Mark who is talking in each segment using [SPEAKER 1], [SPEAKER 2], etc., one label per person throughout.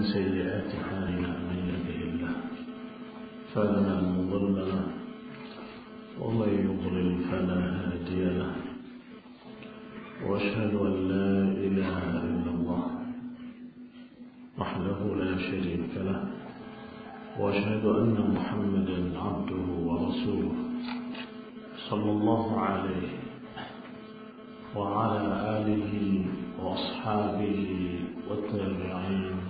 [SPEAKER 1] ومن سيئات حالنا من يهده الله فلا مضل له ومن يضلل فلا هادي له وأشهد أن لا إله إلا الله وحده لا شريك له وأشهد أن محمدا عبده ورسوله صلى الله عليه وعلى آله وأصحابه والتابعين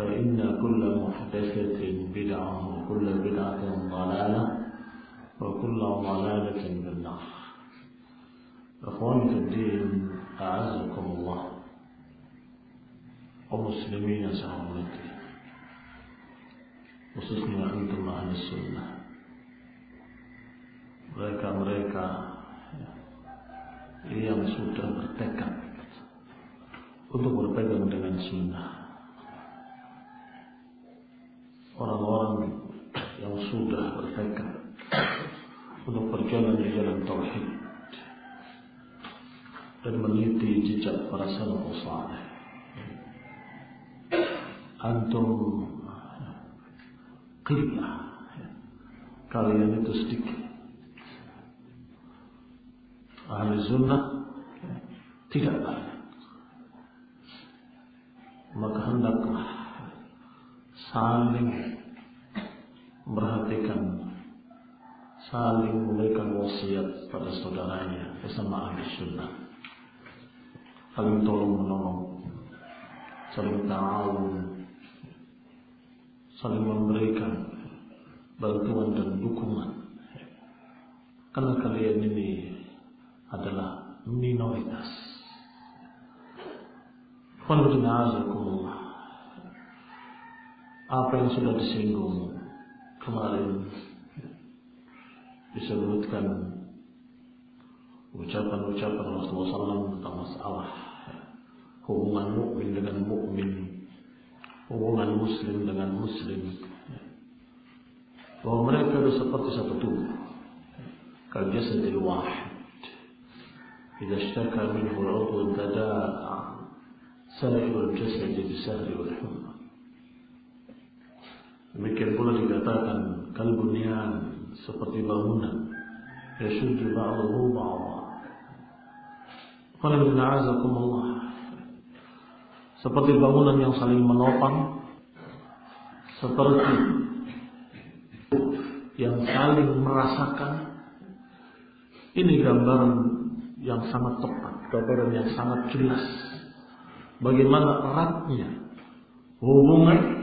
[SPEAKER 1] فإن كل محدثة بدعة وكل بدعة ضلالة وكل ضلالة بالنار إخواني في الدين أعزكم الله. ومسلمين سعوا الدين وصفنا أنتم عن السنة. mereka mereka ia sudah bertekad untuk berpegang dengan sunnah orang-orang yang sudah bertekad untuk berjalan di jalan tauhid dan meniti jejak para salafus saleh. Antum qillah kalian itu sedikit. Ahli sunnah tidak. Banyak maka hendaklah saling memperhatikan saling memberikan wasiat pada saudaranya bersama ahli sunnah. Saling tolong menolong. Saling ta'awun. Saling memberikan bantuan dan dukungan. Karena kalian ini adalah minoritas. Apa yang sudah disinggung kemarin disebutkan ucapan-ucapan Rasulullah SAW tentang masalah hubungan mukmin dengan mukmin hubungan muslim dengan muslim. Bahwa mereka itu seperti satu tubuh. Kal jasadil wahid. Ishtaka minhu al-'udwu tada'a sa'irul jasad bisahri wal humma demikian pula dikatakan kal bunyan seperti bangunan. Yashuddu ba'dahu ba'dha. Qala inna 'azakumullah seperti bangunan yang saling menopang seperti yang saling merasakan ini gambaran yang sangat tepat gambaran yang sangat jelas. Bagaimana eratnya hubungan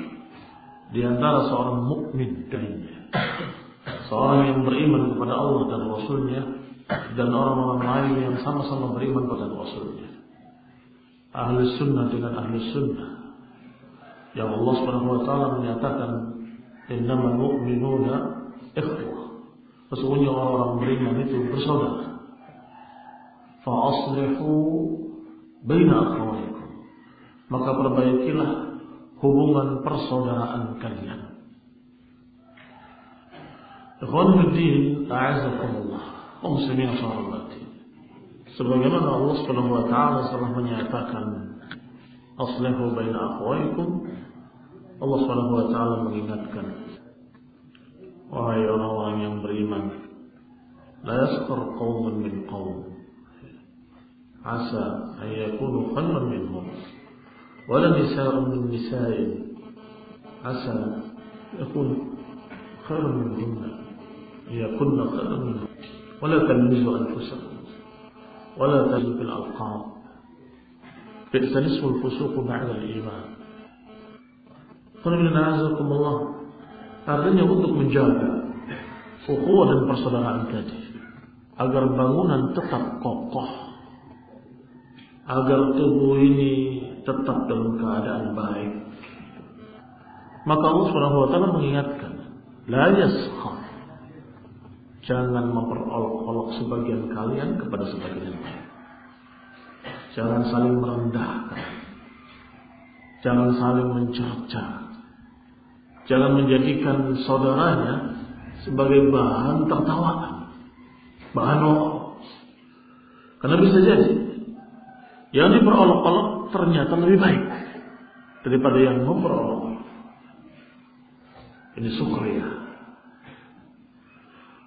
[SPEAKER 1] di antara seorang mukmin darinya. Seorang yang beriman kepada Allah dan Rasulnya dan orang-orang lain yang sama-sama beriman kepada Rasulnya. Ahli sunnah dengan ahli sunnah. Yang Allah subhanahu wa ta'ala menyatakan innamal mu'minuna ikhwah. Sesungguhnya orang-orang beriman itu bersaudara. Fa aslihu baina maka perbaikilah hubungan persaudaraan kalian Ikhwan Fiddin, A'azakumullah. Muslimin hormati. Sebagaimana Allah Subhanahu wa taala telah menyatakan aslihu baina akhwaikum Allah Subhanahu wa taala mengingatkan wahai orang-orang yang beriman la yaskhar qaumun min qaum asa an yakunu khairan minhum ولا نساء من نساء عسى يكون خير منهن ليكن خير منهن. ولا تلمزوا أنفسكم. ولا تلمزوا بالالقاب بئس الاسم الفسوق بعد الإيمان. قل من أعزكم الله. ارني اودك من جاهل وقوة persaudaraan tadi agar bangunan tetap kokoh agar tetap dalam keadaan baik maka Allah Subhanahu wa taala mengingatkan la yaskhar Jangan memperolok-olok sebagian kalian kepada sebagian lain. Jangan saling merendahkan. Jangan saling mencerca. Jangan menjadikan saudaranya sebagai bahan tertawaan. Bahan olok. Karena bisa jadi yang diperolok-olok ternyata lebih baik daripada yang memperolok. Ini sukriya.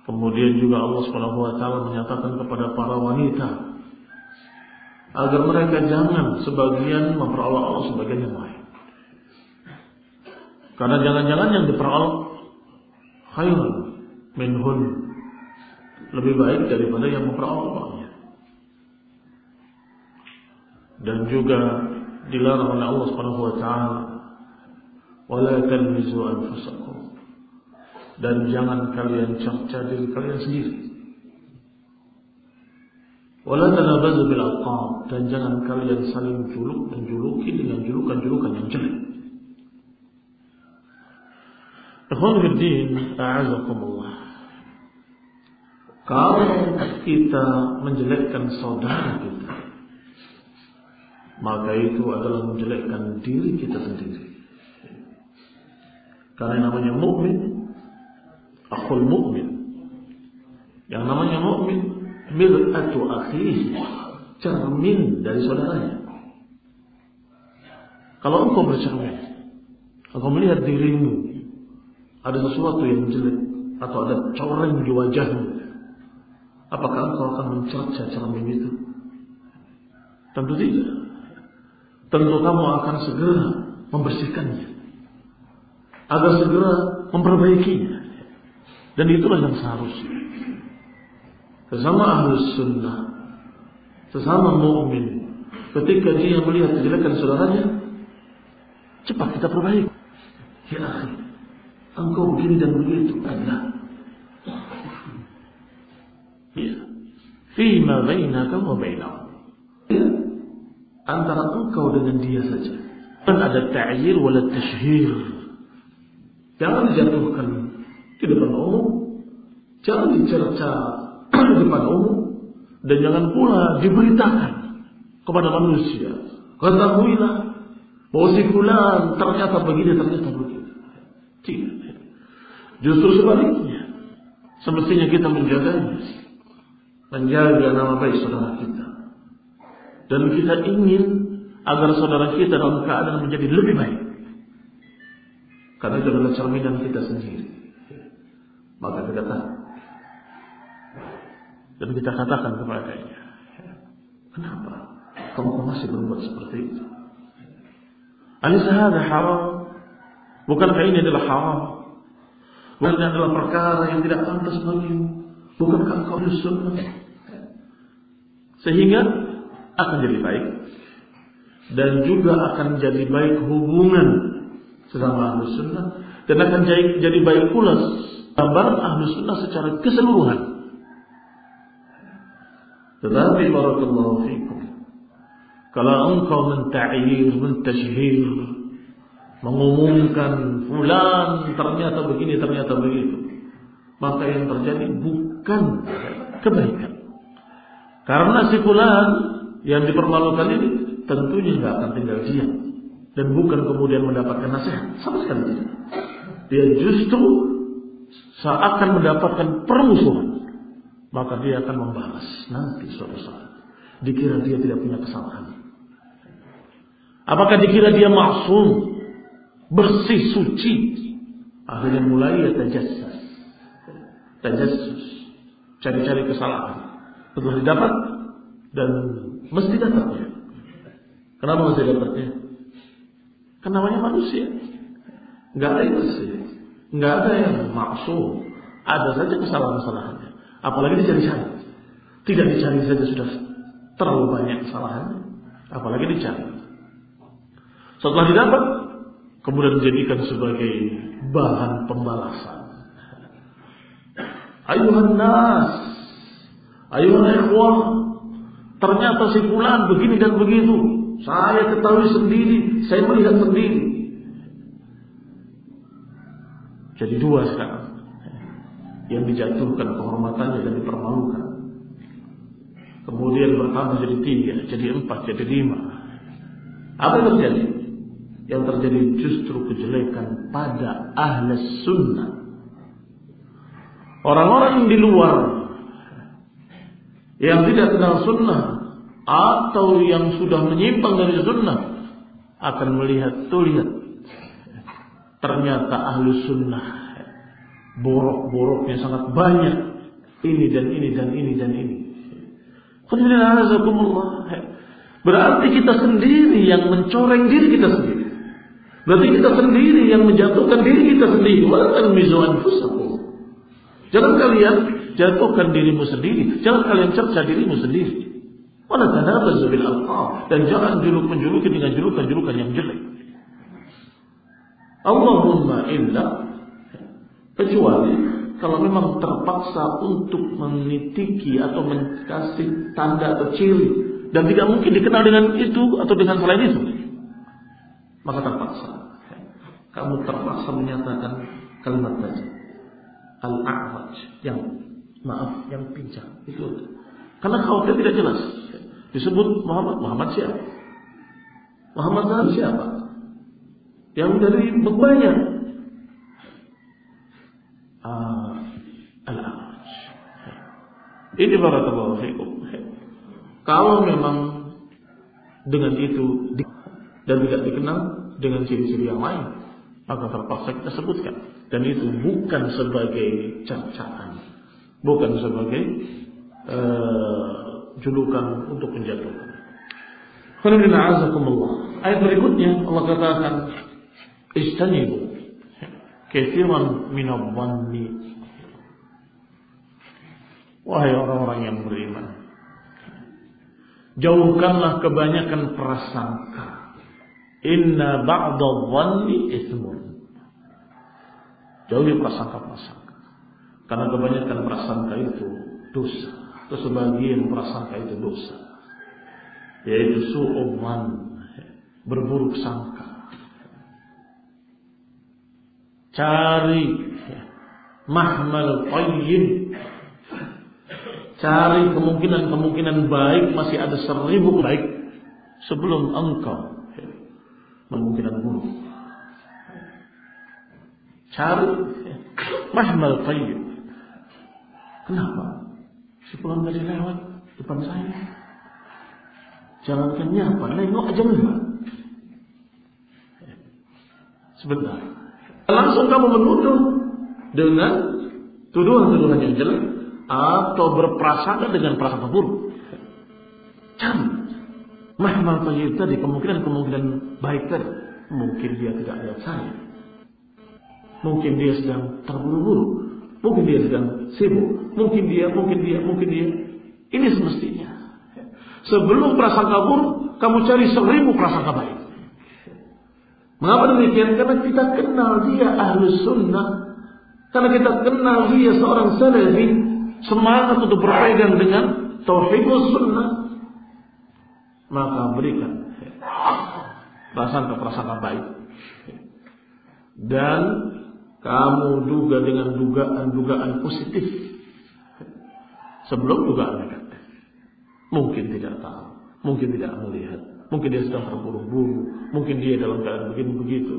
[SPEAKER 1] Kemudian juga Allah Subhanahu wa taala menyatakan kepada para wanita agar mereka jangan sebagian memperolok Allah sebagian yang lain. Karena jangan-jangan yang diperolok khairun minhun lebih baik daripada yang memperoloknya. Dan juga dilarang oleh Allah Subhanahu wa taala wala talmizu anfusakum dan jangan kalian cerca diri kalian sendiri. Wala tanabazu bil dan jangan kalian saling juluk menjuluki dengan julukan-julukan yang jelek. Ikhwan fiddin, a'azakumullah. Kalau kita menjelekkan saudara kita, maka itu adalah menjelekkan diri kita sendiri. Karena namanya mukmin akhul mukmin. Yang namanya mukmin mir'atu akhihi, cermin dari saudaranya. Kalau engkau bercermin, engkau melihat dirimu ada sesuatu yang jelek atau ada coreng di wajahmu, apakah engkau akan mencerca cermin itu? Tentu tidak. Tentu kamu akan segera membersihkannya agar segera memperbaikinya. Dan itulah yang seharusnya. Sesama ahlus sunnah, sesama mukmin, ketika dia melihat kejelekan saudaranya, cepat kita perbaiki. Ya akhi, engkau begini dan begitu. Allah. Ya. Fima bainaka wa bainahu. Antara engkau dengan dia saja. Dan ada ta'yir wala tashhir. Jangan dijatuhkan di depan umum, jangan dicerca di depan umum, dan jangan pula diberitakan kepada manusia. Ketahuilah bahwa si fulan ternyata begini, ternyata begitu. Tidak. Justru sebaliknya. Semestinya kita menjaganya. Menjaga nama baik saudara kita. Dan kita ingin agar saudara kita dalam keadaan menjadi lebih baik. Karena itu adalah cerminan kita sendiri. Maka kita tahu. Dan kita katakan kepadanya, kenapa kamu masih berbuat seperti itu? Alisa hada haram. Bukankah ini adalah haram? Bukankah adalah perkara yang tidak pantas bagimu? Bukankah engkau sunnah? Sehingga akan jadi baik dan juga akan jadi baik hubungan sesama ahlu sunnah dan akan jadi, baik pula gambaran ahlu sunnah secara keseluruhan. Tetapi barakallahu fikum. Kalau engkau menta'ir, mentashhir, mengumumkan fulan ternyata begini, ternyata begitu. Maka yang terjadi bukan kebaikan. Karena si fulan yang dipermalukan ini tentunya nggak akan tinggal diam dan bukan kemudian mendapatkan nasihat sama sekali tidak. Dia justru seakan mendapatkan permusuhan, maka dia akan membalas nanti suatu saat. Dikira dia tidak punya kesalahan. Apakah dikira dia maksum, bersih, suci? Akhirnya mulai ya tajassas. Tajassus. Cari-cari kesalahan. Betul didapat dan mesti dapatnya. Kenapa mesti dapatnya? Karena namanya manusia. Enggak ada yang bersih. Enggak ada yang maksum. Ada saja kesalahan-kesalahannya. Apalagi dicari-cari. Tidak dicari saja sudah terlalu banyak kesalahannya. Apalagi dicari. Setelah didapat, kemudian dijadikan sebagai bahan pembalasan. Ayuhan nas, ayuhan ikhwah, ternyata si fulan begini dan begitu. Saya ketahui sendiri, saya melihat sendiri. Jadi dua sekarang yang dijatuhkan kehormatannya dan dipermalukan. Kemudian bertambah jadi tiga, jadi empat, jadi lima. Apa yang terjadi? Yang terjadi justru kejelekan pada ahli sunnah. Orang-orang di luar yang tidak kenal sunnah atau yang sudah menyimpang dari sunnah akan melihat tuh lihat ternyata ahli sunnah borok-boroknya sangat banyak. Ini dan ini dan ini dan ini. Berarti kita sendiri yang mencoreng diri kita sendiri. Berarti kita sendiri yang menjatuhkan diri kita sendiri. Jangan kalian jatuhkan dirimu sendiri. Jangan kalian cerca dirimu sendiri. Dan jangan juluk menjuluki dengan julukan-julukan yang jelek. Allahumma illa Kecuali kalau memang terpaksa untuk menitiki atau mengasih tanda atau dan tidak mungkin dikenal dengan itu atau dengan selain itu, maka terpaksa. Kamu terpaksa menyatakan kalimat tadi. Al-a'raj yang maaf yang pincang. Itu. Karena khawatir tidak jelas. Disebut Muhammad. Muhammad siapa? Muhammad siapa? Yang dari banyak uh, al-A'raj. Ini barakallahu fikum. Kalau memang dengan itu dan tidak dikenal dengan ciri-ciri yang lain, maka terpaksa kita sebutkan. Dan itu bukan sebagai cercaan, bukan sebagai uh, julukan untuk menjatuhkan. Ayat berikutnya Allah katakan, Istanibu. Kethiran minadhanni Wahai orang-orang yang beriman Jauhkanlah kebanyakan prasangka. Inna ba'da dhanni ismun Jauhi prasangka-prasangka Karena kebanyakan prasangka itu dosa Atau sebagian prasangka itu dosa Yaitu su'uman Berburuk sangka Cari mahmal qayyim. Cari kemungkinan-kemungkinan baik masih ada seribu baik sebelum engkau kemungkinan buruk. Cari mahmal qayyim. Kenapa? Si pulang lewat depan saya. Jangan nyapa, nengok aja enggak. Sebentar. Langsung kamu menuduh dengan tuduhan-tuduhan yang jelek atau berprasangka dengan prasangka buruk. Cari mahmal tayyib tadi kemungkinan-kemungkinan baik tadi. Mungkin dia tidak lihat saya. Mungkin dia sedang terburu-buru. Mungkin dia sedang sibuk. Mungkin dia, mungkin dia, mungkin dia. Ini semestinya. Sebelum prasangka buruk, kamu cari seribu prasangka baik. Mengapa demikian? Karena kita kenal dia ahlus sunnah. Karena kita kenal dia seorang salafi. Semangat untuk berpegang dengan tauhidus sunnah. Maka berikan prasangka-prasangka baik. Dan kamu duga dengan dugaan-dugaan positif. Sebelum dugaan negatif. Mungkin tidak tahu. Mungkin tidak melihat Mungkin dia sedang terburu-buru. Mungkin dia dalam keadaan begini begitu.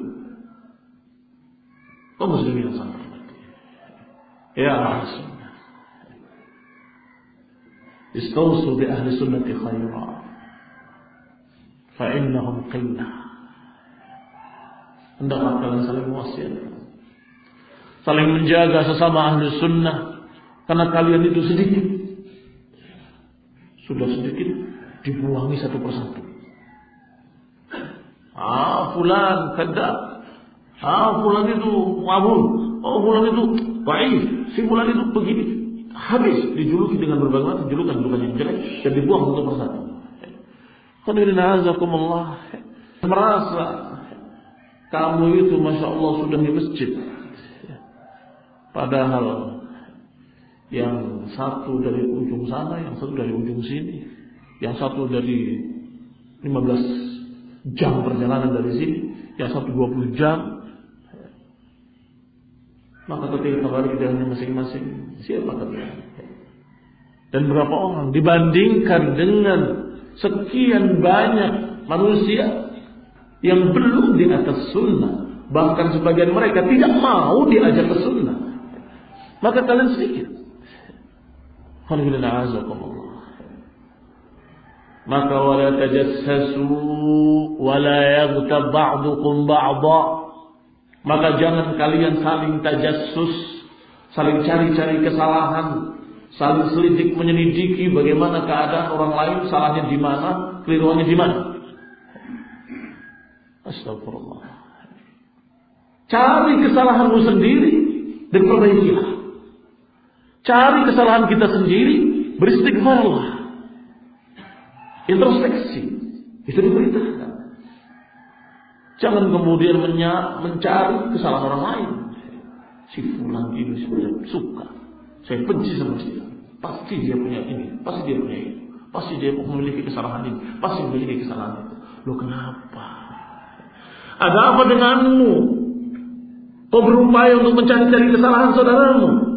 [SPEAKER 1] Oh muslimin yang sangat. Ya bi ahli sunnati khaira. Fa innahum qillah. Hendaklah kalian saling wasiatkan. Saling menjaga sesama ahli sunnah. Karena kalian itu sedikit. Sudah sedikit dibuangi satu persatu. Ah, fulan kadab. Ah, fulan itu mabul. Oh, fulan itu baik. Si fulan itu begini. Habis dijuluki dengan berbagai macam julukan-julukan yang jelek dan dibuang satu persatu. Merasa kamu itu Masya Allah sudah di masjid. Padahal yang satu dari ujung sana, yang satu dari ujung sini, yang satu dari 15 jam perjalanan dari sini, yang satu 20 jam. Maka ketika kembali ke jalannya masing-masing, siapa kalian? Dan berapa orang dibandingkan dengan sekian banyak manusia yang belum di atas sunnah. Bahkan sebagian mereka tidak mau diajak ke sunnah. Maka kalian sedikit. Maka wala tajassasu wala yaghtab ba'dukum ba'dha. Maka jangan kalian saling tajassus, saling cari-cari kesalahan, saling selidik menyelidiki bagaimana keadaan orang lain, salahnya di mana, keliruannya di mana. Astagfirullah. Cari kesalahanmu sendiri dan perbaikilah. Cari kesalahan kita sendiri, beristighfarlah. Introspeksi. Itu diberitakan. Jangan kemudian mencari kesalahan orang lain. Si fulan ini saya suka. Saya benci sama dia. Pasti dia punya ini. Pasti dia punya ini. Pasti dia memiliki kesalahan ini. Pasti memiliki kesalahan itu. Loh kenapa? Ada apa denganmu? Kau berupaya untuk mencari-cari kesalahan saudaramu.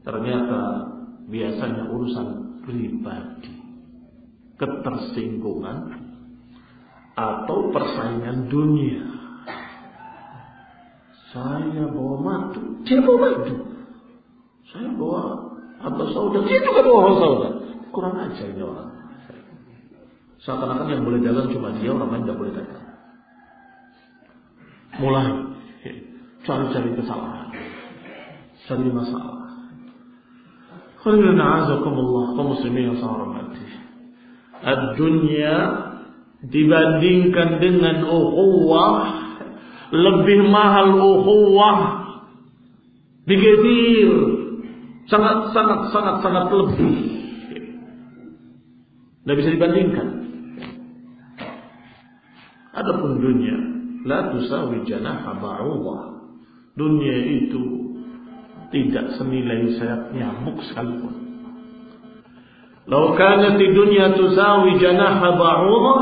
[SPEAKER 1] Ternyata biasanya urusan pribadi. Ketersinggungan atau persaingan dunia. Saya bawa madu, dia bawa madu. Saya bawa apa saudara, dia juga bawa saudara. Kurang aja ini orang. Seakan-akan yang boleh dagang cuma dia, orang lain tidak boleh dagang. Mulai cari-cari kesalahan, cari masalah. Khairan azakumullah kaum muslimin yang saya hormati. Ad-dunya dibandingkan dengan ukhuwah lebih mahal ukhuwah digedir sangat sangat sangat sangat lebih. Tidak bisa dibandingkan. Adapun dunia la tusawi janaha ba'udah. Dunia itu tidak senilai sayap nyamuk sekalipun. Lau kanat dunia tusawi janaha ba'udah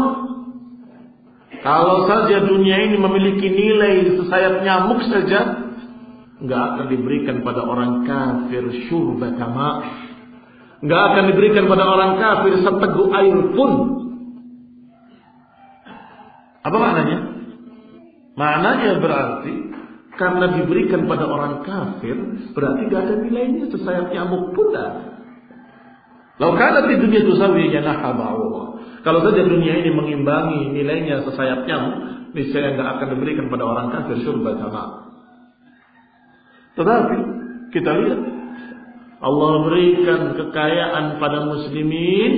[SPEAKER 1] kalau saja dunia ini memiliki nilai sesayap nyamuk saja, nggak akan diberikan pada orang kafir syurbata ma. Nggak akan diberikan pada orang kafir seteguk air pun. Apa maknanya? Maknanya berarti karena diberikan pada orang kafir berarti gak ada nilainya sesayap nyamuk pun dah. Lau karena di dunia tusawi janaha ba'udah. Kalau saja dunia ini mengimbangi nilainya sesayap nyamuk, niscaya nggak akan diberikan pada orang kafir surga sama. Tetapi kita lihat Allah berikan kekayaan pada muslimin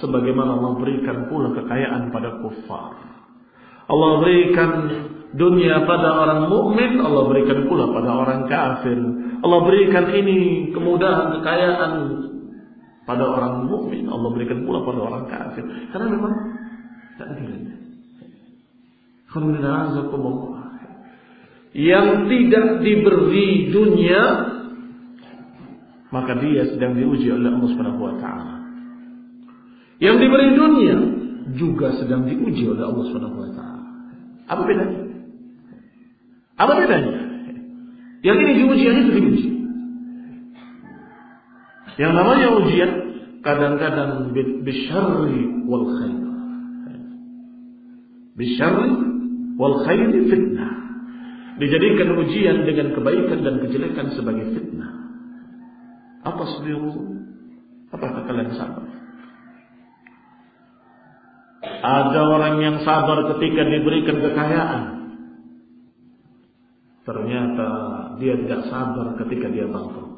[SPEAKER 1] sebagaimana Allah berikan pula kekayaan pada kufar. Allah berikan dunia pada orang mukmin, Allah berikan pula pada orang kafir. Allah berikan ini kemudahan, kekayaan pada orang mukmin, Allah berikan pula pada orang kafir. Karena memang tak nilainya. Yang tidak diberi dunia maka dia sedang diuji oleh Allah Subhanahu wa taala. Yang diberi dunia juga sedang diuji oleh Allah Subhanahu wa taala. Apa bedanya? Apa bedanya? Yang ini diuji, yang itu diuji. Yang namanya ujian kadang-kadang bisyarri wal khair. Bisyarri wal khair fitnah. dijadikan ujian dengan kebaikan dan kejelekan sebagai fitnah. Apa sebiru? Apakah kalian sabar? Ada orang yang sabar ketika diberikan kekayaan. Ternyata dia tidak sabar ketika dia bangkrut.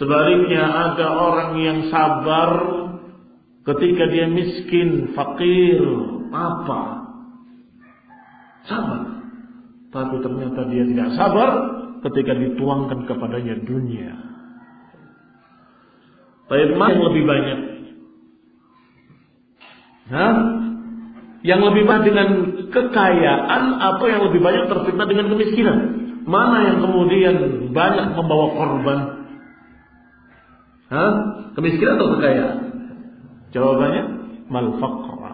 [SPEAKER 1] Sebaliknya ada orang yang sabar ketika dia miskin, fakir, apa. Sabar. Tapi ternyata dia tidak sabar ketika dituangkan kepadanya dunia. Tapi yang lebih banyak? Hah? Yang lebih banyak dengan kekayaan atau yang lebih banyak terfitnah dengan kemiskinan? Mana yang kemudian banyak membawa korban? Hah? Kemiskinan atau kekayaan? Jawabannya mal faqra.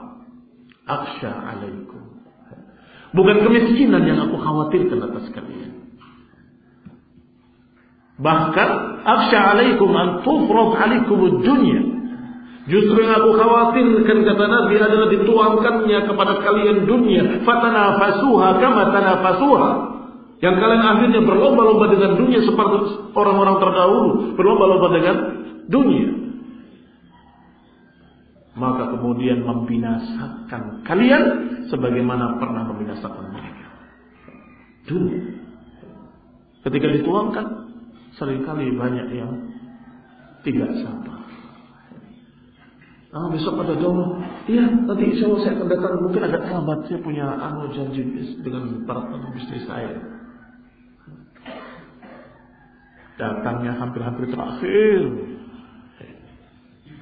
[SPEAKER 1] Aksha alaikum. Bukan kemiskinan yang aku khawatirkan atas kalian. Bahkan aksha alaikum an tufrad alaikum dunya. Justru yang aku khawatirkan kata Nabi adalah dituangkannya kepada kalian dunia. Fatanafasuha kama tanafasuha. Yang kalian akhirnya berlomba-lomba dengan dunia seperti orang-orang terdahulu berlomba-lomba dengan dunia. Maka kemudian membinasakan kalian sebagaimana pernah membinasakan mereka. Dunia. Ketika dituangkan, sering kali banyak yang tidak sabar. Ah, besok ada doa. Iya, nanti insya Allah saya akan datang. Mungkin agak terlambat. Saya punya anu janji dengan partner bisnis saya. Datangnya hampir-hampir terakhir.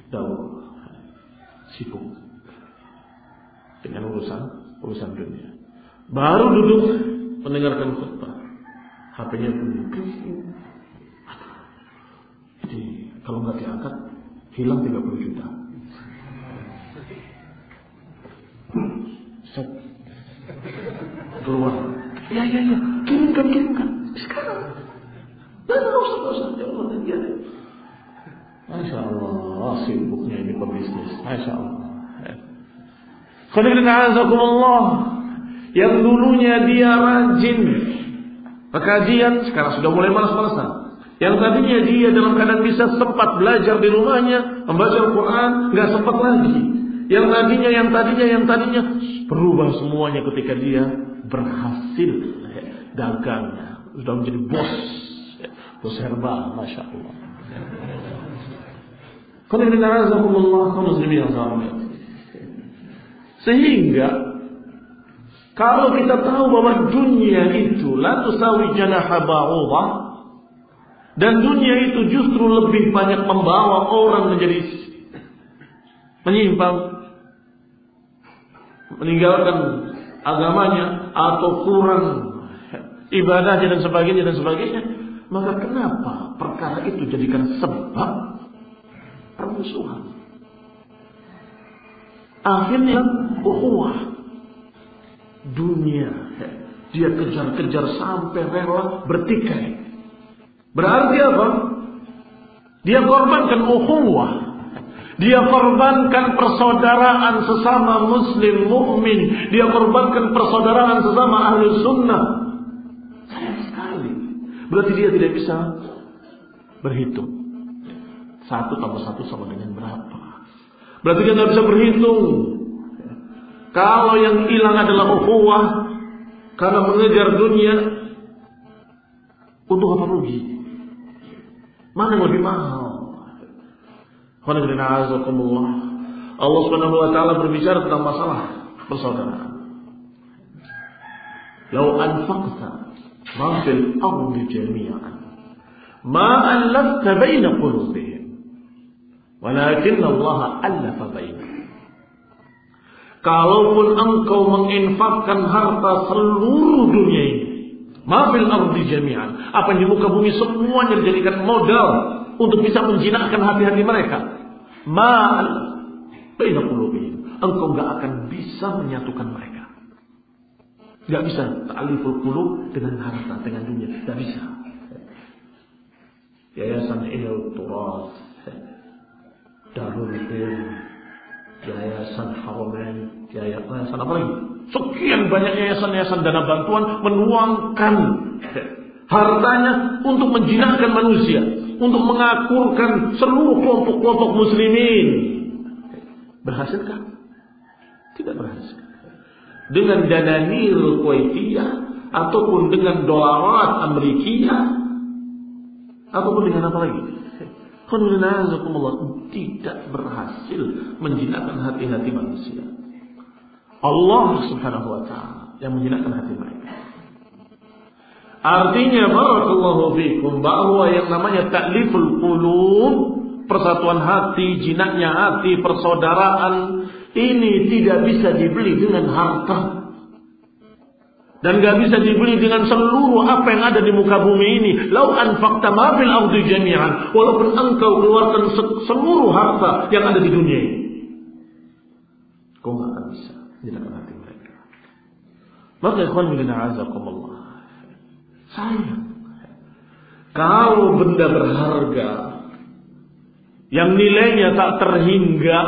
[SPEAKER 1] Tahu sibuk dengan urusan urusan dunia. Baru duduk mendengarkan khutbah, HP-nya bunyi. Jadi kalau nggak diangkat hilang 30 juta. Set. Keluar. Ya ya ya, kirimkan kirimkan. Sekarang. Dan nggak usah nggak usah. Allah, ya. Masya Allah, sibuknya ini pebisnis. Masya Allah. Allah. Yang dulunya dia rajin kajian, sekarang sudah mulai malas-malasan. Yang tadinya dia dalam keadaan bisa sempat belajar di rumahnya, membaca Al-Quran, nggak sempat lagi. Yang tadinya, yang tadinya, yang tadinya berubah semuanya ketika dia berhasil dagangnya, sudah menjadi bos, bos herbal, masya Allah. Sehingga kalau kita tahu bahwa dunia itu la tusawi dan dunia itu justru lebih banyak membawa orang menjadi menyimpang meninggalkan agamanya atau kurang ibadahnya dan sebagainya dan sebagainya maka kenapa perkara itu jadikan sebab permusuhan. Akhirnya ukhuwah dunia dia kejar-kejar sampai rela bertikai. Berarti apa? Dia korbankan ukhuwah. Dia korbankan persaudaraan sesama muslim mukmin. Dia korbankan persaudaraan sesama ahli sunnah. Sayang sekali. Berarti dia tidak bisa berhitung. Satu tambah satu sama dengan berapa? Berarti dia nggak bisa berhitung. Kalau yang hilang adalah ukhuwah karena mengejar dunia, untuk apa rugi? Mana yang lebih mahal? Allah Subhanahu wa taala berbicara tentang masalah persaudaraan. Lau anfaqta ma fil ardi jami'an ma allafta baina qulubihim Walakin Allah allafa bainahum. Kalaupun engkau menginfakkan harta seluruh dunia ini, mafil ardi jami'an, apa yang di muka bumi semuanya dijadikan modal untuk bisa menjinakkan hati-hati mereka. Ma'al baina qulubihim. Engkau enggak akan bisa menyatukan mereka. Enggak bisa ta'aliful qulub dengan harta, dengan dunia, enggak bisa. Yayasan Ihya Turas Darul Yayasan Haramain, Yayasan apa lagi? sekian banyak yayasan-yayasan dana bantuan menuangkan hartanya untuk menjinakkan manusia, untuk mengakurkan seluruh kelompok-kelompok muslimin. Berhasilkah? Tidak berhasil. Dengan dana nil Kuwaitiyah ataupun dengan dolarat Amerikia ataupun dengan apa lagi? tidak berhasil menjinakkan hati-hati manusia. Allah Subhanahu wa taala yang menjinakkan hati mereka. Artinya barakallahu fikum bahwa yang namanya ta'liful qulub, persatuan hati, jinaknya hati, persaudaraan ini tidak bisa dibeli dengan harta. Dan gak bisa dibeli dengan seluruh apa yang ada di muka bumi ini. Lau anfaqta ma fil ardi jami'an. Walaupun engkau keluarkan seluruh harta yang ada di dunia ini. Kau gak akan bisa. Akan hati mereka. Maka ikhwan bin a'azakumullah. Sayang. Kalau benda berharga yang nilainya tak terhingga,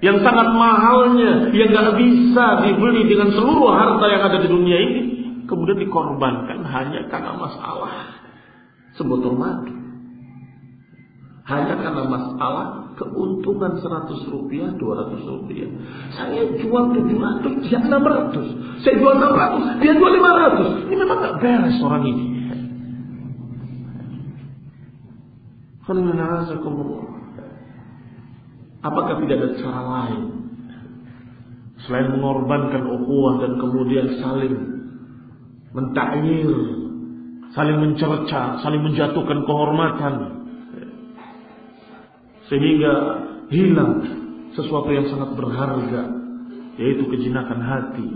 [SPEAKER 1] yang sangat mahalnya, yang gak bisa dibeli dengan seluruh harta yang ada di dunia ini, kemudian dikorbankan hanya karena masalah sebotol madu. Hanya karena masalah keuntungan 100 rupiah, 200 rupiah. Saya jual 700, dia 600. Saya jual 600, dia jual 500. Ini memang gak beres orang ini. Apakah tidak ada cara lain selain mengorbankan ukhuwah dan kemudian saling mentakyir, saling mencerca, saling menjatuhkan kehormatan sehingga hilang sesuatu yang sangat berharga yaitu kejinakan hati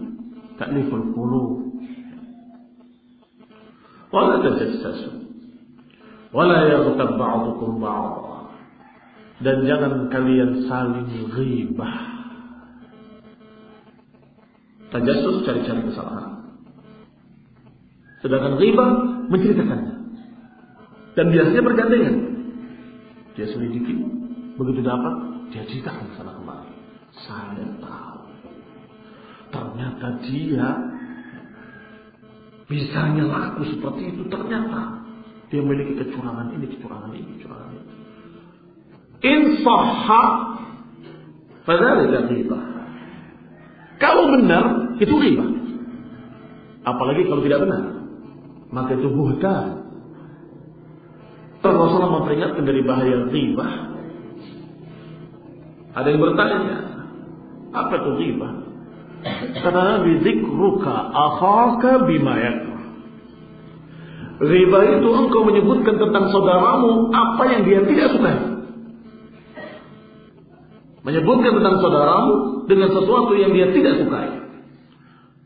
[SPEAKER 1] takliful qulub. Wala tajassasu. Wala yaghtab ba'dukum ba'dha dan jangan kalian saling ghibah. Tajassus cari-cari kesalahan. Sedangkan ghibah menceritakannya. Dan biasanya bergandengan. Dia selidiki Begitu dapat, dia ceritakan sana kembali. Saya tahu. Ternyata dia bisanya laku seperti itu. Ternyata dia memiliki kecurangan ini, kecurangan ini, kecurangan ini. Insahha fadzalika ghibah. Kalau benar, itu ghibah. Apalagi kalau tidak benar, maka itu buhtan. Rasulullah memperingatkan dari bahaya ghibah ada yang bertanya, apa itu ghibah? Kata Nabi, zikruka akhaka bima. Ghibah itu engkau menyebutkan tentang saudaramu apa yang dia tidak suka. Menyebutkan tentang saudaramu dengan sesuatu yang dia tidak sukai.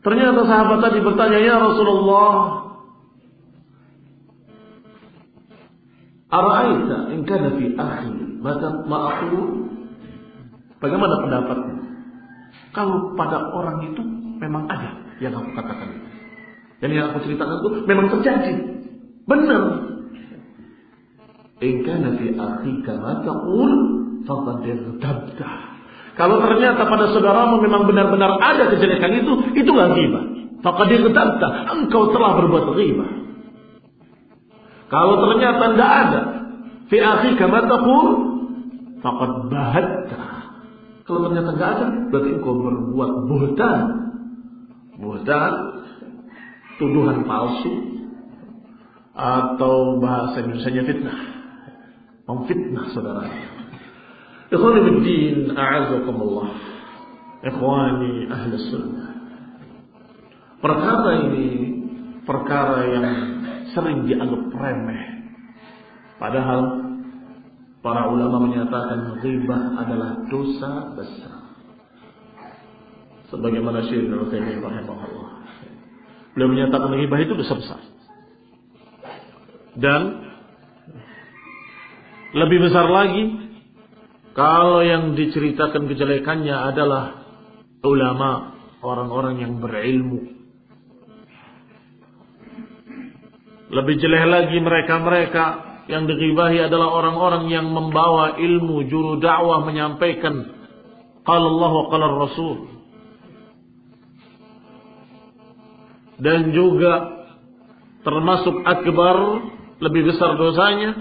[SPEAKER 1] Ternyata sahabat tadi bertanya, "Ya Rasulullah, Ara'aita in kana fi akhi ma Bagaimana pendapatnya? Kalau pada orang itu memang ada yang aku katakan itu. Dan yang aku ceritakan itu memang terjadi. Benar. In kana fi akhika Kalau ternyata pada saudaramu memang benar-benar ada kejelekan itu, itu nggak ghibah. Faqad irtabta, engkau telah berbuat ghibah. Kalau ternyata tidak ada fi akhika ma taqul faqad. Kalau ternyata nggak ada, berarti engkau berbuat buhtan. Buhtan, tuduhan palsu, atau bahasa Indonesia fitnah. Memfitnah saudara. Ikhwani bidin, a'azakumullah. Ikhwani ahli sunnah. Perkara ini perkara yang sering dianggap remeh. Padahal Para ulama menyatakan ghibah adalah dosa besar. Sebagaimana Syekh Ibnu Utsaimin rahimahullah. Beliau menyatakan ghibah itu dosa besar. Dan lebih besar lagi kalau yang diceritakan kejelekannya adalah ulama, orang-orang yang berilmu. Lebih jelek lagi mereka-mereka yang digibahi adalah orang-orang yang membawa ilmu juru dakwah menyampaikan qala Allah wa Rasul. dan juga termasuk akbar lebih besar dosanya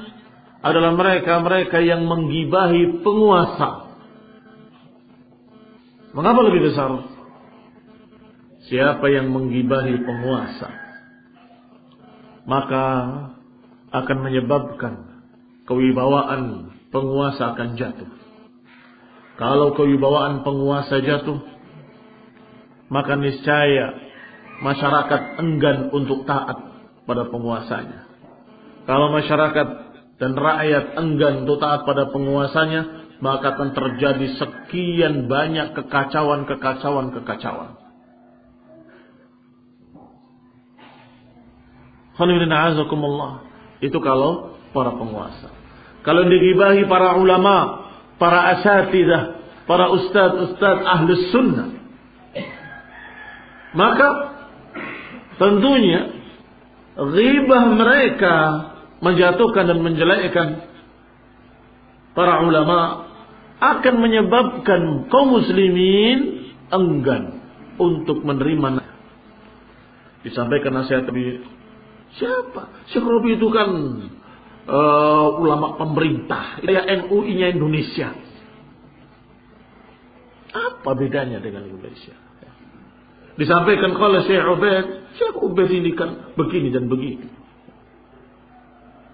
[SPEAKER 1] adalah mereka-mereka yang menggibahi penguasa. Mengapa lebih besar? Siapa yang menggibahi penguasa, maka akan menyebabkan kewibawaan penguasa akan jatuh. Kalau kewibawaan penguasa jatuh, maka niscaya masyarakat enggan untuk taat pada penguasanya. Kalau masyarakat dan rakyat enggan untuk taat pada penguasanya, maka akan terjadi sekian banyak kekacauan, kekacauan, kekacauan. Itu kalau para penguasa. Kalau digibahi para ulama, para asatidah, para ustad-ustad ahlus sunnah. Maka tentunya ghibah mereka menjatuhkan dan menjelekkan para ulama akan menyebabkan kaum muslimin enggan untuk menerima disampaikan nasihat siapa? Syekh Robi itu kan uh, ulama pemerintah. Ya NUI-nya Indonesia. Apa bedanya dengan Indonesia? Disampaikan oleh Syekh Ubaid Syekh Ubaid ini kan begini dan begini.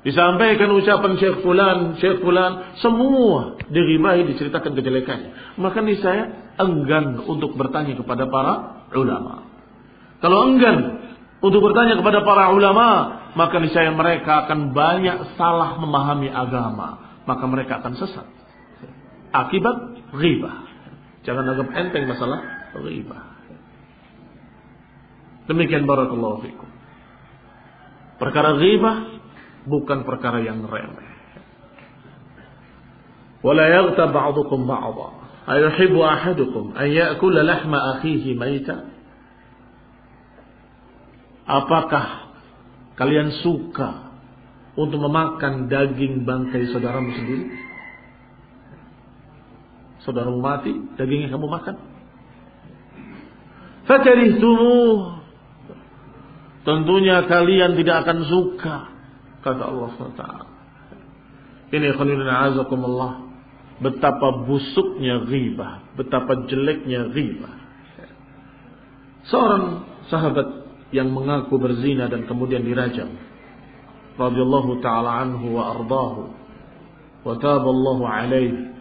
[SPEAKER 1] Disampaikan ucapan Syekh Fulan, Syekh Fulan, semua diribahi diceritakan kejelekannya. Maka ini saya enggan untuk bertanya kepada para ulama. Kalau enggan untuk bertanya kepada para ulama, maka niscaya mereka akan banyak salah memahami agama. Maka mereka akan sesat. Akibat riba. Jangan anggap enteng masalah riba. Demikian barakallahu fikum. Perkara riba bukan perkara yang remeh. Wala yaghtab ba'dukum ba'dha. Ayuhibbu ahadukum an ya'kula lahma akhihi maita? Apakah kalian suka untuk memakan daging bangkai saudaramu sendiri? Saudaramu mati, dagingnya kamu makan? Fakarihtumuh. Tentunya kalian tidak akan suka Kata Allah SWT. Ini khonilina azakumullah. Betapa busuknya ghibah. Betapa jeleknya ghibah. Seorang sahabat yang mengaku berzina dan kemudian dirajam. Radiyallahu ta'ala anhu wa ardahu. Wa taballahu alaihi.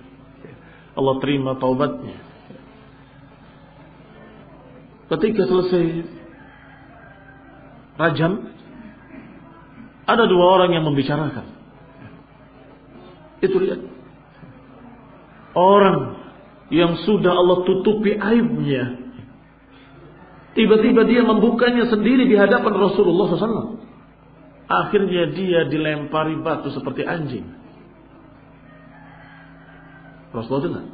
[SPEAKER 1] Allah terima taubatnya. Ketika selesai rajam, ada dua orang yang membicarakan. Itu lihat. Orang yang sudah Allah tutupi aibnya. Tiba-tiba dia membukanya sendiri di hadapan Rasulullah SAW. Akhirnya dia dilempari batu seperti anjing. Rasulullah dengar.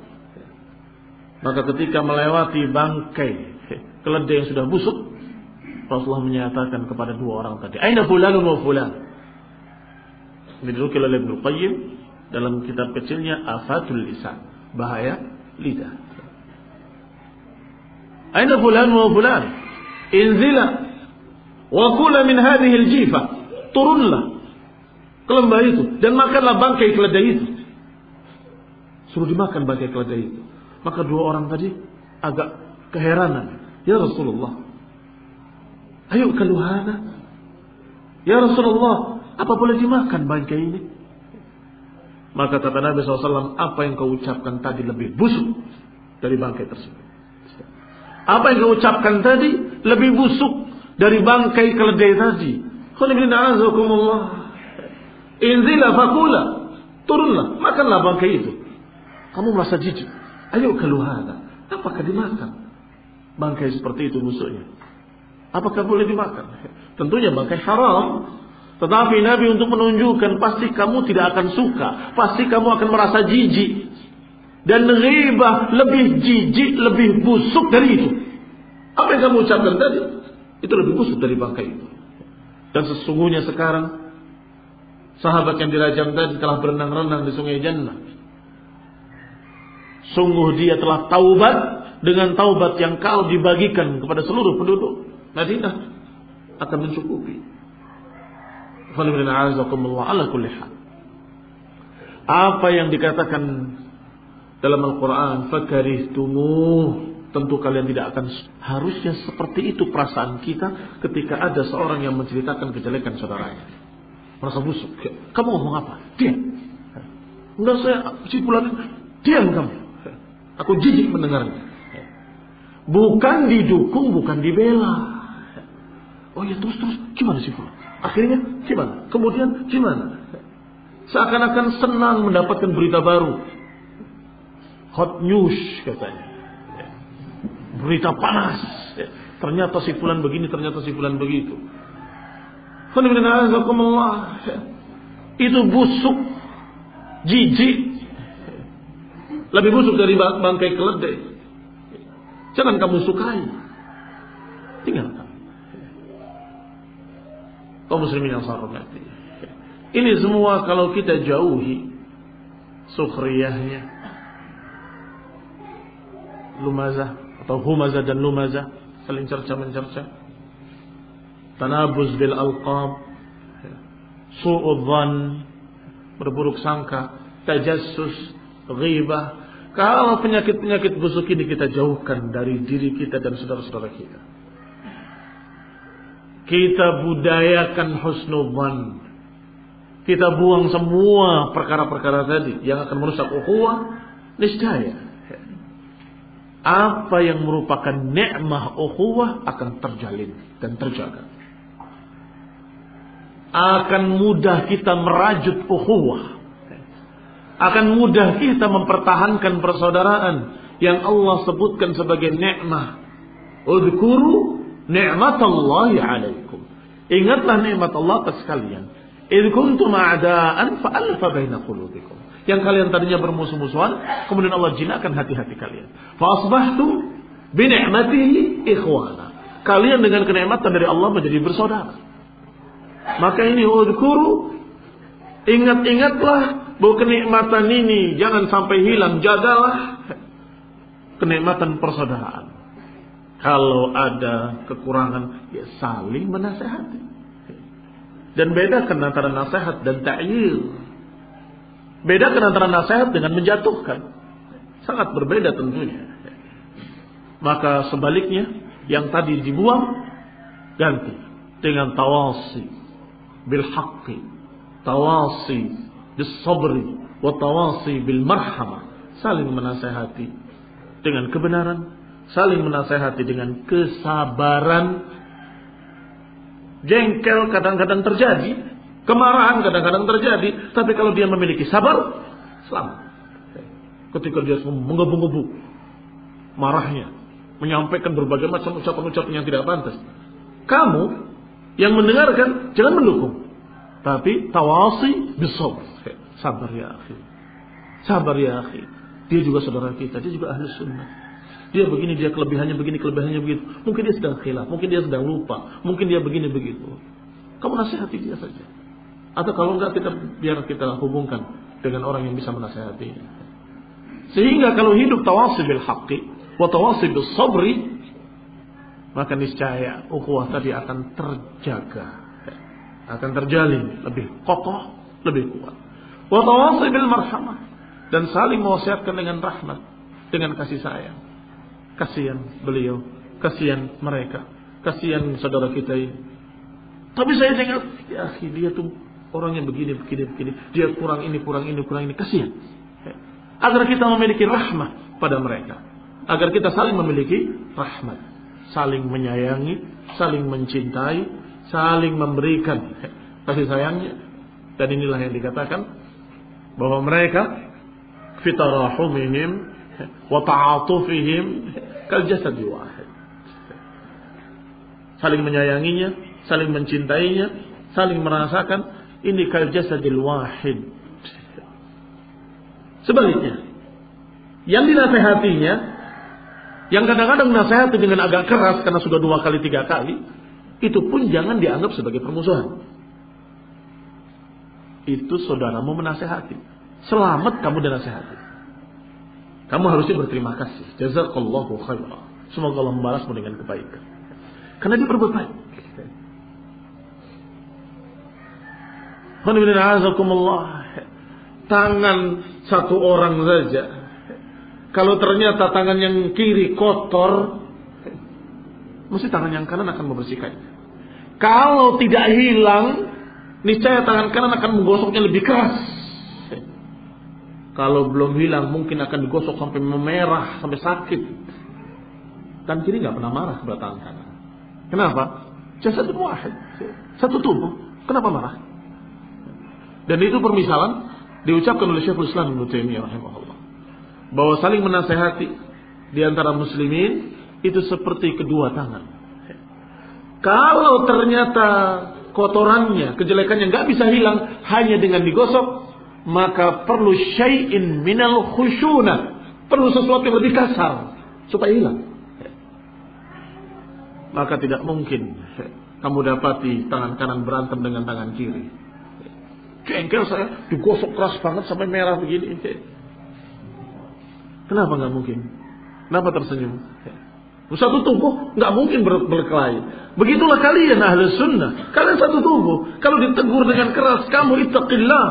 [SPEAKER 1] Maka ketika melewati bangkai keledai yang sudah busuk, Rasulullah menyatakan kepada dua orang tadi, Aina fulanun wa fulan? Didukil oleh Ibnu Qayyim dalam kitab kecilnya Afatul Lisan, bahaya lidah. Aina fulan wa fulan? Inzila wa kula min hadhihi al-jifa. Turunlah ke lembah itu dan makanlah bangkai keledai itu. Suruh dimakan bangkai keledai itu. Maka dua orang tadi agak keheranan. Ya Rasulullah. Ayo keluhana. Ya Rasulullah, apa boleh dimakan bangkai ini? Maka kata Nabi SAW, apa yang kau ucapkan tadi lebih busuk dari bangkai tersebut. Apa yang kau ucapkan tadi lebih busuk dari bangkai keledai tadi. Inzila fakula. Turunlah, makanlah bangkai itu. Kamu merasa jijik. Ayo keluar. Apakah dimakan? Bangkai seperti itu busuknya. Apakah boleh dimakan? Tentunya bangkai haram. Tetapi Nabi untuk menunjukkan pasti kamu tidak akan suka, pasti kamu akan merasa jijik. Dan ghibah lebih jijik, lebih busuk dari itu. Apa yang kamu ucapkan tadi? Itu lebih busuk dari bangkai itu. Dan sesungguhnya sekarang sahabat yang dirajam tadi telah berenang-renang di sungai Jannah. Sungguh dia telah taubat dengan taubat yang kau dibagikan kepada seluruh penduduk Madinah. akan mencukupi. Apa yang dikatakan dalam Al-Quran, fakarihtumuh tentu kalian tidak akan harusnya seperti itu perasaan kita ketika ada seorang yang menceritakan kejelekan saudaranya. Merasa busuk. Kamu ngomong apa? Diam. Enggak saya kesimpulan diam kamu. Aku jijik mendengarnya. Bukan didukung, bukan dibela. Oh ya terus terus gimana sih Akhirnya gimana? Kemudian gimana? Seakan-akan senang mendapatkan berita baru. Hot news katanya berita panas. Ternyata si fulan begini, ternyata si fulan begitu. Itu busuk, jijik, lebih busuk dari bangkai keledai. Jangan kamu sukai. Tinggalkan. Kau muslimin yang saya hormati. Ini semua kalau kita jauhi sukhriyahnya, lumazah, atau humaza dan lumaza saling cerca mencerca. Tanabuz bil alqab su'udzan berburuk sangka. Tajassus ghibah. Kalau penyakit-penyakit busuk ini kita jauhkan dari diri kita dan saudara-saudara kita. Kita budayakan husnudzan kita buang semua perkara-perkara tadi yang akan merusak ukhuwah niscaya apa yang merupakan nikmah ukhuwah akan terjalin dan terjaga. Akan mudah kita merajut ukhuwah. Akan mudah kita mempertahankan persaudaraan yang Allah sebutkan sebagai nikmah. Udhkuru ni'matallahi alaikum. Ingatlah nikmat Allah atas kalian. Idh kuntum a'da'an fa'alfa baina qulubikum yang kalian tadinya bermusuh-musuhan, kemudian Allah jinakkan hati-hati kalian. Fa asbahtu bi ni'matihi ikhwana. Kalian dengan kenikmatan dari Allah menjadi bersaudara. Maka ini udhkuru ingat-ingatlah bahwa kenikmatan ini jangan sampai hilang, jagalah kenikmatan persaudaraan. Kalau ada kekurangan, ya saling menasehati. Dan bedakan antara nasihat dan ta'yil. Bedakan antara nasihat dengan menjatuhkan. Sangat berbeda tentunya. Maka sebaliknya, yang tadi dibuang, ganti. Dengan tawasi. Bil haqqi. Tawasi. Bis sabri. Wa tawasi bil marhamah. Saling menasehati. Dengan kebenaran. Saling menasehati dengan kesabaran. Jengkel kadang-kadang terjadi Kemarahan kadang-kadang terjadi, tapi kalau dia memiliki sabar, selamat. Ketika dia menggebu-gebu marahnya, menyampaikan berbagai macam ucapan-ucapan yang tidak pantas. Kamu yang mendengarkan jangan mendukung, tapi tawasi bisab. Sabar ya akhi. Sabar ya akhi. Dia juga saudara kita, dia juga ahli sunnah. Dia begini, dia kelebihannya begini, kelebihannya begitu. Mungkin dia sedang khilaf, mungkin dia sedang lupa, mungkin dia begini begitu. Kamu nasihati dia saja. Atau kalau enggak kita biar kita hubungkan dengan orang yang bisa menasehati. Sehingga kalau hidup tawasi bil haqqi wa tawasi bil sabri maka niscaya ukhuwah tadi akan terjaga, akan terjalin lebih kokoh, lebih kuat. Wa tawasi bil marhamah dan saling mewasiatkan dengan rahmat, dengan kasih sayang. Kasihan beliau, kasihan mereka, kasihan saudara kita ini. Tapi saya dengar, ya dia tuh Orang yang begini, begini, begini. Dia kurang ini, kurang ini, kurang ini. Kasihan. Agar kita memiliki rahmah pada mereka. Agar kita saling memiliki rahmat. Saling menyayangi, saling mencintai, saling memberikan kasih sayangnya. Dan inilah yang dikatakan bahwa mereka fitarahumihim wa ta'atufihim kal jasad wahid. Saling menyayanginya, saling mencintainya, saling merasakan ini kal jasadil wahid. Sebaliknya, yang dinasehatinya, yang kadang-kadang nasihati dengan agak keras karena sudah dua kali tiga kali, itu pun jangan dianggap sebagai permusuhan. Itu saudaramu menasehati. Selamat kamu dinasehati. Kamu harusnya berterima kasih. Jazakallahu khairah. Semoga Allah membalasmu dengan kebaikan. Karena dia berbuat baik. Tangan satu orang saja. Kalau ternyata tangan yang kiri kotor, mesti tangan yang kanan akan membersihkannya. Kalau tidak hilang, niscaya tangan kanan akan menggosoknya lebih keras. Kalau belum hilang, mungkin akan digosok sampai memerah, sampai sakit. Dan kiri nggak pernah marah kepada tangan kanan. Kenapa? Jasad wahid. Satu tubuh. Kenapa marah? Dan itu permisalan diucapkan oleh Syekhul Islam Ibnu Taimiyah rahimahullah. Bahwa saling menasehati di antara muslimin itu seperti kedua tangan. Kalau ternyata kotorannya, kejelekannya nggak bisa hilang hanya dengan digosok, maka perlu syai'in minal khusyuna. Perlu sesuatu yang lebih kasar supaya hilang. Maka tidak mungkin kamu dapati tangan kanan berantem dengan tangan kiri. Jengkel saya digosok keras banget sampai merah begini. Kenapa nggak mungkin? Kenapa tersenyum? Satu tubuh nggak mungkin ber berkelahi. Begitulah kalian ahli sunnah. Kalian satu tubuh. Kalau ditegur dengan keras, kamu ittaqillah.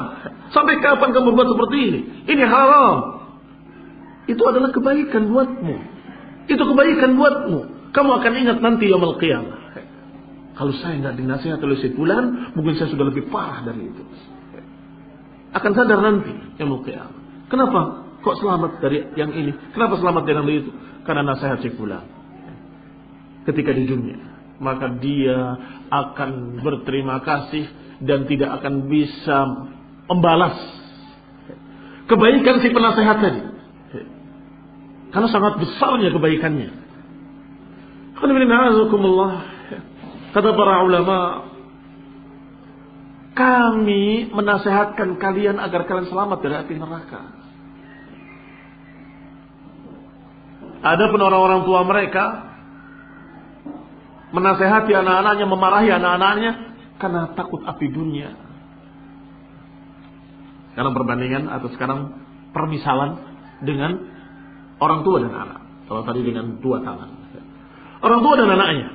[SPEAKER 1] Sampai kapan kamu berbuat seperti ini? Ini haram. Itu adalah kebaikan buatmu. Itu kebaikan buatmu. Kamu akan ingat nanti yaumul qiyamah. Kalau saya nggak dinasihat oleh si bulan, mungkin saya sudah lebih parah dari itu akan sadar nanti yang qiyamah. Kenapa kok selamat dari yang ini? Kenapa selamat dari itu? Karena nasihat si Ketika di dunia, maka dia akan berterima kasih dan tidak akan bisa membalas kebaikan si penasehat tadi. Karena sangat besarnya kebaikannya. Kata para ulama, kami menasehatkan kalian agar kalian selamat dari api neraka. Ada pun orang-orang tua mereka menasehati anak-anaknya, memarahi anak-anaknya karena takut api dunia. Sekarang perbandingan atau sekarang permisalan dengan orang tua dan anak. Kalau tadi dengan dua tangan. Orang tua dan anaknya.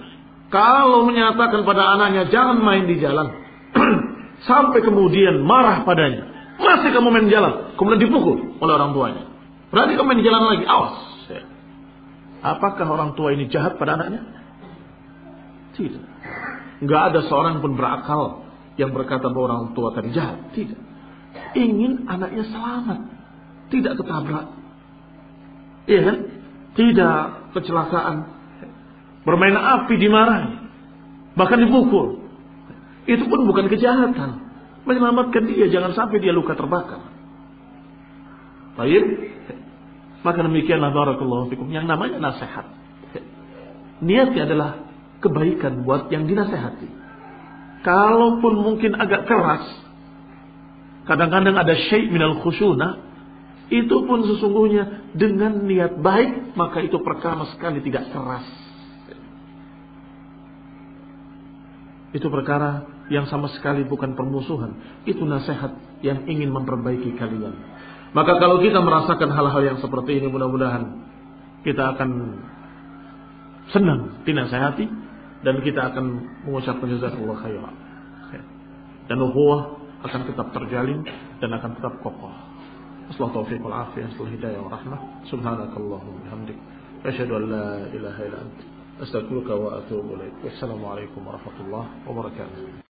[SPEAKER 1] Kalau menyatakan pada anaknya jangan main di jalan. Sampai kemudian marah padanya. Masih kamu main jalan. Kemudian dipukul oleh orang tuanya. Berarti kamu main jalan lagi. Awas. Apakah orang tua ini jahat pada anaknya? Tidak. Enggak ada seorang pun berakal yang berkata bahwa orang tua tadi jahat. Tidak. Ingin anaknya selamat. Tidak ketabrak. Iya kan? Tidak kecelakaan. Bermain api dimarahi. Bahkan dipukul. Itu pun bukan kejahatan. Menyelamatkan dia, jangan sampai dia luka terbakar. Baik. Maka demikianlah barakallahu fikum. Yang namanya nasihat. Niatnya adalah kebaikan buat yang dinasehati. Kalaupun mungkin agak keras, kadang-kadang ada syait minal khusyuna, itu pun sesungguhnya dengan niat baik, maka itu perkara sekali tidak keras. Itu perkara yang sama sekali bukan permusuhan. Itu nasihat yang ingin memperbaiki kalian. Maka kalau kita merasakan hal-hal yang seperti ini mudah-mudahan kita akan senang dinasehati dan kita akan mengucapkan jazakallah khairan. Dan ukhuwah akan tetap terjalin dan akan tetap kokoh. Assalamualaikum taufiq wal afiyah, assalamualaikum hidayah wa rahmah. Subhanakallahumma bihamdik. Asyhadu an la ilaha illa anta. Wa atubu ilaik. Wassalamualaikum warahmatullahi wabarakatuh.